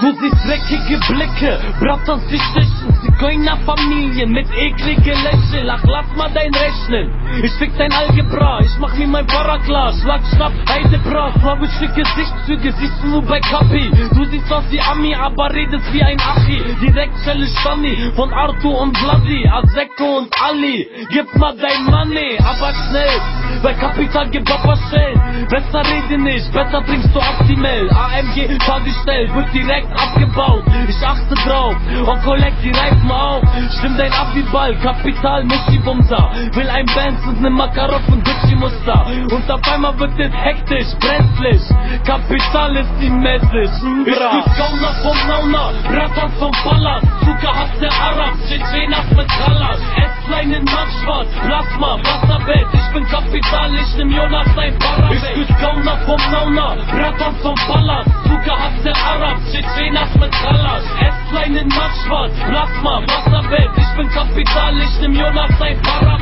Du siehst dreckige Blicke, Bratters die stechen Zigeunerfamilien mit eklige Lächeln. Ach lass mal dein Rechnen. Ich fick dein Algebra, ich mach mir mein Para klar Schlag, schnapp, Heidebra, slawische Gesichtszüge Siehst du nur bei Kapi. Du siehst aus wie Ami, aber redest wie ein Achi Direkt Schelle Stani von Arthur und Vladi Azeko und Ali. Gib mal dein Money, aber schnell bei Kapital gibt Papa Stellen Besser rede nicht, besser bringst du Actimel AMG fahrgestellt, wird direkt abgebaut. Ich achte drauf und collect die Reifen auf. Stimmt dein Abiball, Kapital Muschi-Bumser Will ein Benz und ne Makarov und Gucci-Muster Und auf einmal wird es hektisch, brenzlig. Kapital ist die Message Ich bin Gauner vom Nauna, Rattern vom Palast. Zucker hat der Arab, Tschetschenas mit Kallas Esslein in Mattschwarz, Plasma, Wasserbett bin Kapital, ich nehm Jonas sein Parabel Ich bin Gauner vom Nauna, Rattern vom Palast Zucker hat der Arab, Tschetschenas mit Kallas Esslein in Mattschwarz, Plasma, Wasserbett Ich bin Kapital, ich nehm Jonas sein Parabel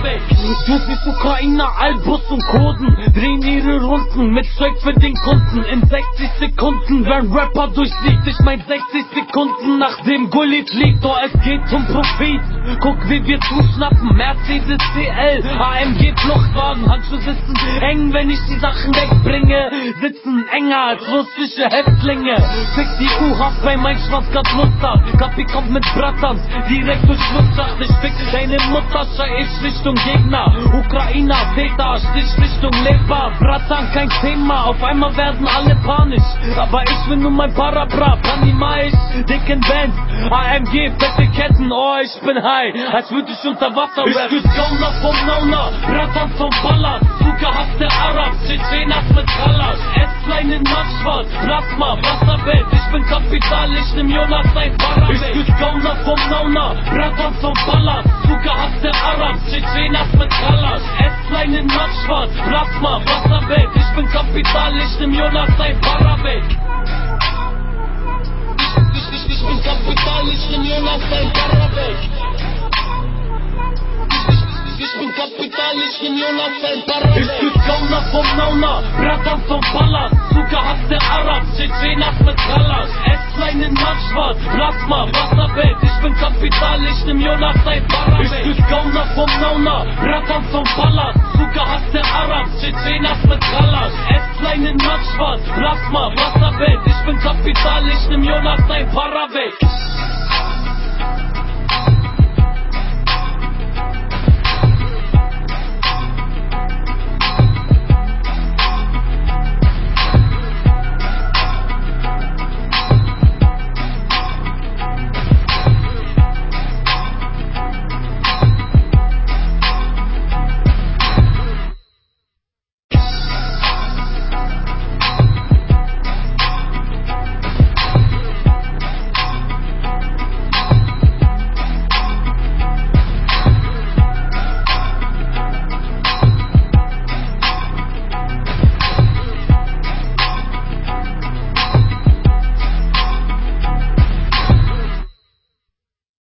Du siehst Ukrainer, Albus und Kurden? Drehen ihre Runden mit Zeug für den Kunden. In 60 Sekunden, wenn Rapper durchsiegt Ich mein 60 Sekunden nachdem Gullit liegt Oh, es geht um Profit. Guck, wie wir zuschnappen. Mercedes CL, AMG Fluchtwagen. Handschuhe sitzen eng, wenn ich die Sachen wegbringe. Sitzen enger als russische Häftlinge. Fick die U-Haft bei mein Schwarzgard Muster Kapi kommt mit Brattans, direkt durch Schlussschacht Ich deine Mutter, ich Richtung Gegner. Ukrainer, Täter, Stich Richtung Leber. Bratan, kein Thema, auf einmal werden alle panisch. Aber ich will nur mein Parabra, Panimaisch, dicken Bands AMG, fette Ketten, oh ich bin high Als würde ich unter Wasser Ich bin Gauner vom Nauna, Bratan vom hat der Arab, Tschetschenas mit Kallas Esslein in Mattschwarz, Plasma, Wasserbett. Ich bin Kapital, ich nehm Jonas sein Parabel Ich bin Gauner vom Nauna, Bratan vom Ballast Plasma, Wasserbett Ich bin Kapital, ich nehm Jonas sein Parabel ich, ich, ich bin Kapital, ich nehm Jonas sein Parabel ich bin Kapital, ich bin Jonas ein Parabel Ich bin Gauner vom Nauna, Bratan vom Palast Zucker hat der Arab, Tschetschenas mit Kallas Esslein in Mattschwarz, Plasma, Wasserbett Ich bin Kapital, ich nehm Jonas ein Parabel Ich bin Gauner vom Nauna, Bratan vom Palast Arab, Tschetschenas mit Kallas Esslein in Mattschwarz, Plasma, Wasserbett Ich bin Kapital, ich nehm Jonas ein Parabel